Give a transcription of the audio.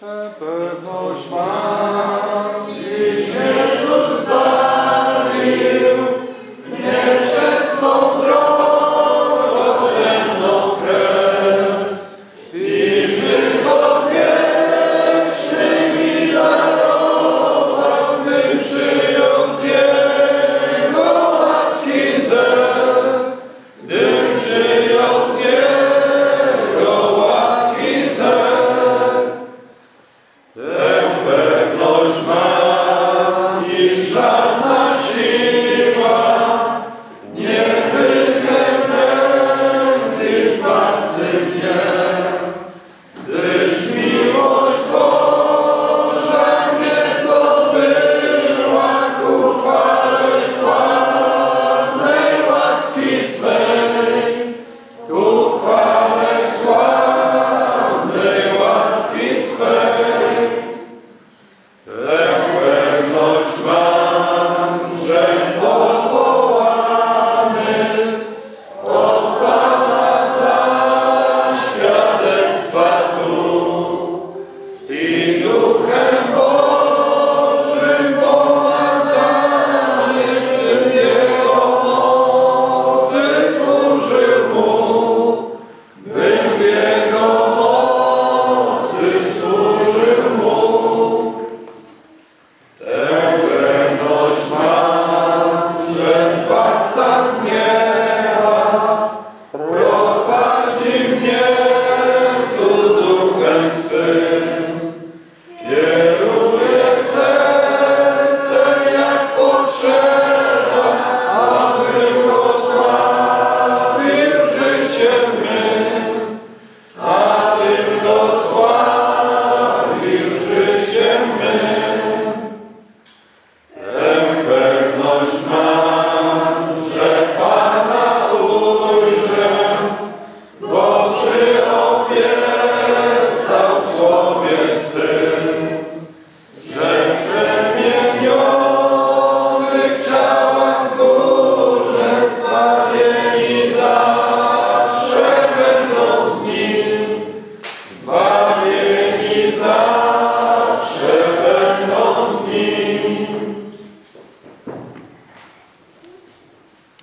peuple mange, dit Jésus